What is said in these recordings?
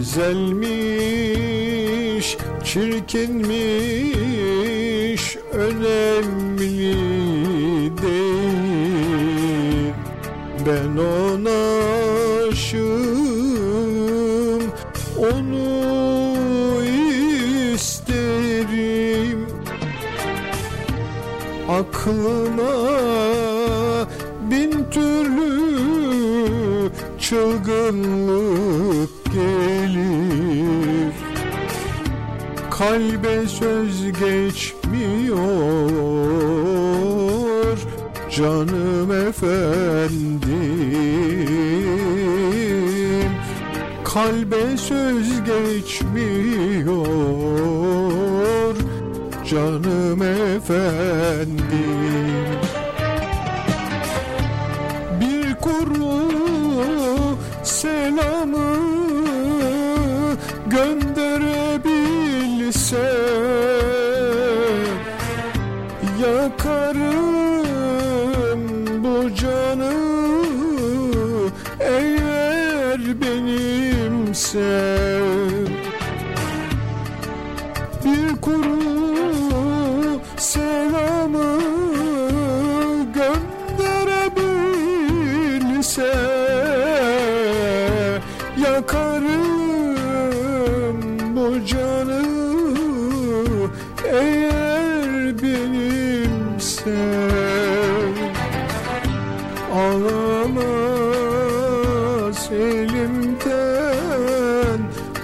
Güzelmiş, çirkinmiş, önemli değil. Ben ona aşığım, onu isterim. Aklıma bin türlü çılgınlık gelir. Kalbe söz geçmiyor Canım efendim. Kalbe söz geçmiyor Canım efendim. Bir kuru selamı gönderebilse Yakarım bu canı eğer benimse canı eğer benimse. Alamaz elimden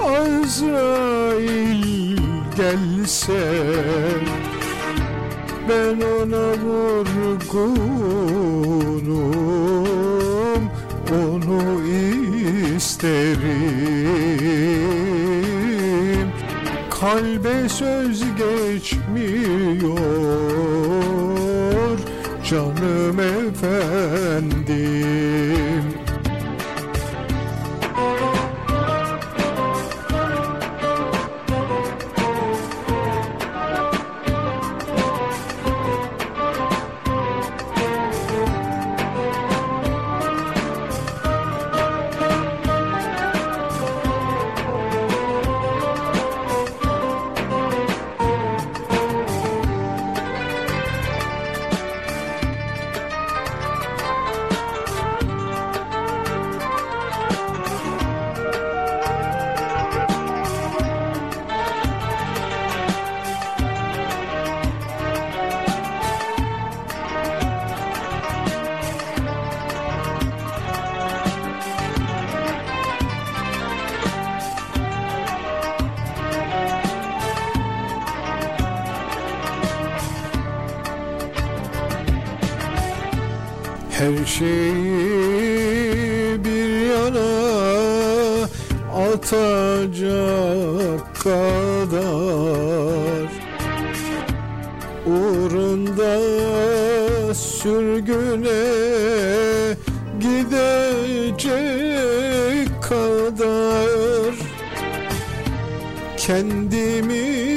Azrail gelse. Ben ona vurgunum Onu isterim Kalbe söz geçmiyor. Canım efendim Her şeyi bir yana atacak kadar. Uğrunda sürgüne gidecek kadar. Kendimi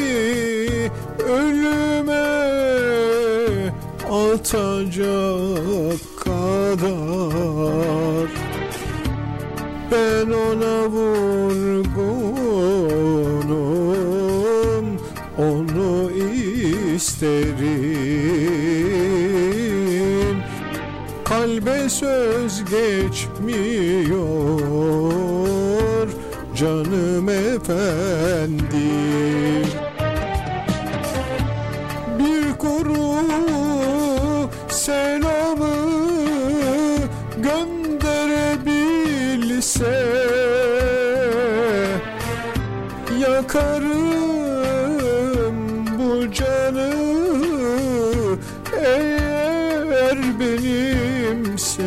atacak kadar. Ben ona vurgunum Onu isterim. Kalbe söz geçmiyor Canım efendim Yakarım bu canı eğer benimse.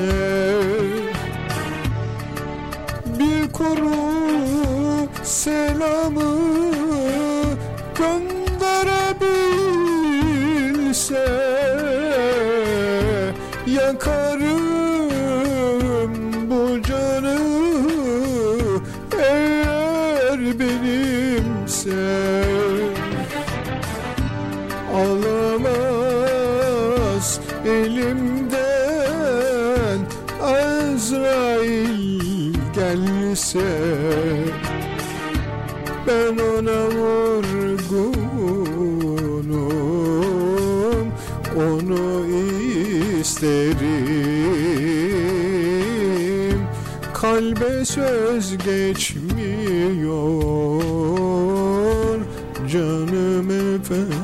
Bir kuru selamı gönderebilse yakarım elimden Azrail gelse Ben ona vurgunum Onu isterim. Kalbe söz geçmiyor Canım efendim